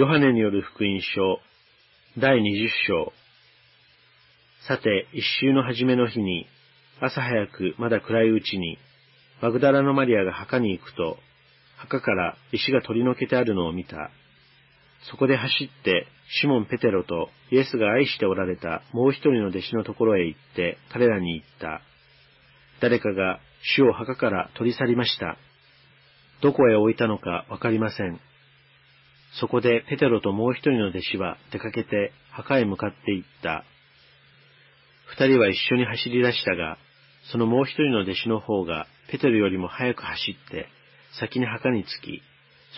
ヨハネによる福音書、第20章。さて、一週の初めの日に、朝早くまだ暗いうちに、マグダラのマリアが墓に行くと、墓から石が取り除けてあるのを見た。そこで走って、シモン・ペテロとイエスが愛しておられたもう一人の弟子のところへ行って彼らに言った。誰かが主を墓から取り去りました。どこへ置いたのかわかりません。そこでペテロともう一人の弟子は出かけて墓へ向かって行った。二人は一緒に走り出したが、そのもう一人の弟子の方がペテロよりも早く走って先に墓に着き、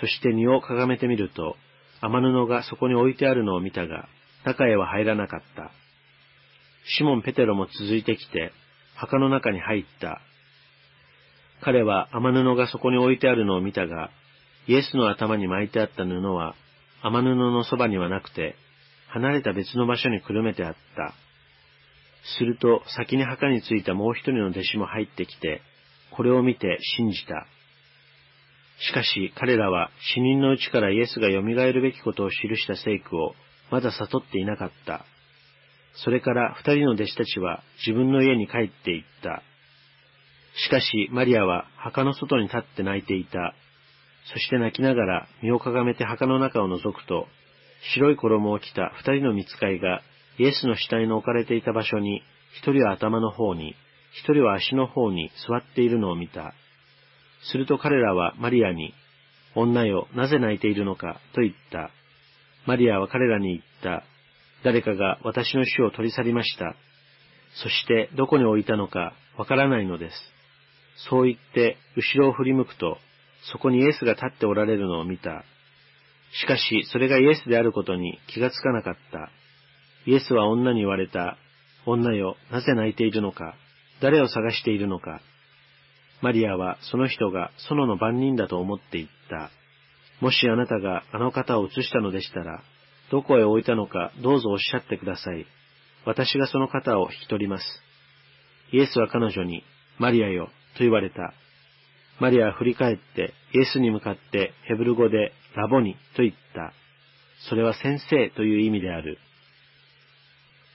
そして荷をかがめてみると、雨布がそこに置いてあるのを見たが、中へは入らなかった。シモン・ペテロも続いてきて、墓の中に入った。彼は雨布がそこに置いてあるのを見たが、イエスの頭に巻いてあった布は、雨布のそばにはなくて、離れた別の場所にくるめてあった。すると、先に墓に着いたもう一人の弟子も入ってきて、これを見て信じた。しかし彼らは死人のうちからイエスが蘇るべきことを記した聖句をまだ悟っていなかった。それから二人の弟子たちは自分の家に帰って行った。しかしマリアは墓の外に立って泣いていた。そして泣きながら身をかがめて墓の中を覗くと、白い衣を着た二人の見つかいがイエスの死体の置かれていた場所に、一人は頭の方に、一人は足の方に座っているのを見た。すると彼らはマリアに、女よ、なぜ泣いているのか、と言った。マリアは彼らに言った。誰かが私の死を取り去りました。そしてどこに置いたのかわからないのです。そう言って後ろを振り向くと、そこにイエスが立っておられるのを見た。しかし、それがイエスであることに気がつかなかった。イエスは女に言われた。女よ、なぜ泣いているのか誰を探しているのかマリアはその人が園の番人だと思って言った。もしあなたがあの方を移したのでしたら、どこへ置いたのかどうぞおっしゃってください。私がその方を引き取ります。イエスは彼女に、マリアよ、と言われた。マリアは振り返ってイエスに向かってヘブル語でラボニと言った。それは先生という意味である。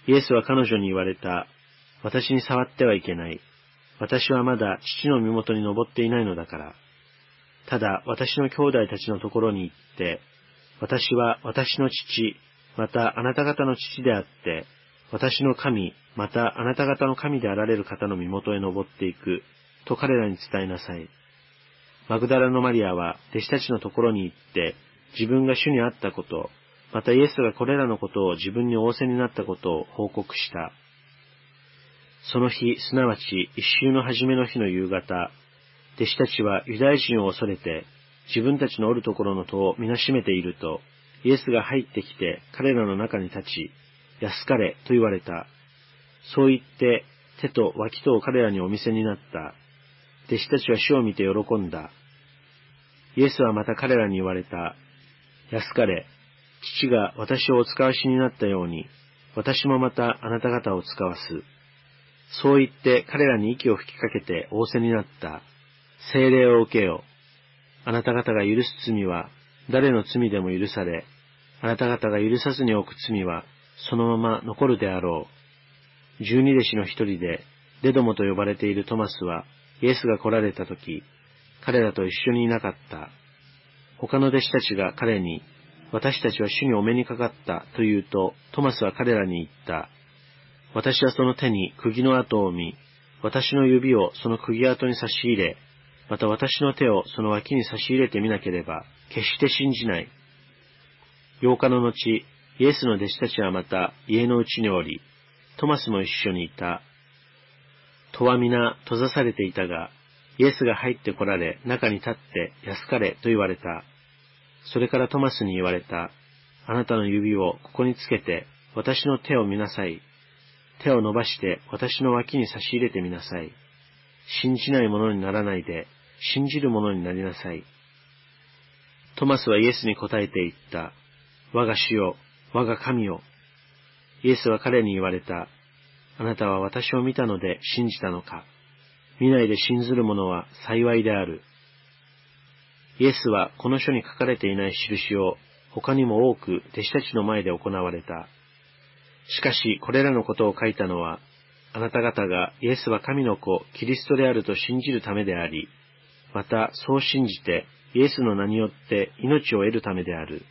イエスは彼女に言われた。私に触ってはいけない。私はまだ父の身元に登っていないのだから。ただ私の兄弟たちのところに行って、私は私の父、またあなた方の父であって、私の神、またあなた方の神であられる方の身元へ登っていく、と彼らに伝えなさい。マグダラのマリアは弟子たちのところに行って、自分が主に会ったこと、またイエスがこれらのことを自分に仰せになったことを報告した。その日、すなわち一週の初めの日の夕方、弟子たちはユダヤ人を恐れて、自分たちのおるところの戸をみなしめていると、イエスが入ってきて彼らの中に立ち、安かれと言われた。そう言って、手と脇とを彼らにお見せになった。弟子たちは主を見て喜んだ。イエスはまた彼らに言われた。安かれ、父が私をお使わしになったように、私もまたあなた方を使わす。そう言って彼らに息を吹きかけて仰せになった。精霊を受けよ。あなた方が許す罪は誰の罪でも許され、あなた方が許さずに置く罪はそのまま残るであろう。十二弟子の一人で、デドモと呼ばれているトマスは、イエスが来られた時、彼らと一緒にいなかった。他の弟子たちが彼に、私たちは主にお目にかかったと言うと、トマスは彼らに言った。私はその手に釘の跡を見、私の指をその釘跡に差し入れ、また私の手をその脇に差し入れてみなければ、決して信じない。8日の後、イエスの弟子たちはまた家のうちにおり、トマスも一緒にいた。戸は皆閉ざされていたが、イエスが入って来られ、中に立って安かれと言われた。それからトマスに言われた。あなたの指をここにつけて、私の手を見なさい。手を伸ばして私の脇に差し入れてみなさい。信じない者にならないで、信じる者になりなさい。トマスはイエスに答えて言った。我が主よ、我が神よ。イエスは彼に言われた。あなたは私を見たので信じたのか。見ないで信ずる者は幸いである。イエスはこの書に書かれていない印を他にも多く弟子たちの前で行われた。しかし、これらのことを書いたのは、あなた方がイエスは神の子、キリストであると信じるためであり、またそう信じてイエスの名によって命を得るためである。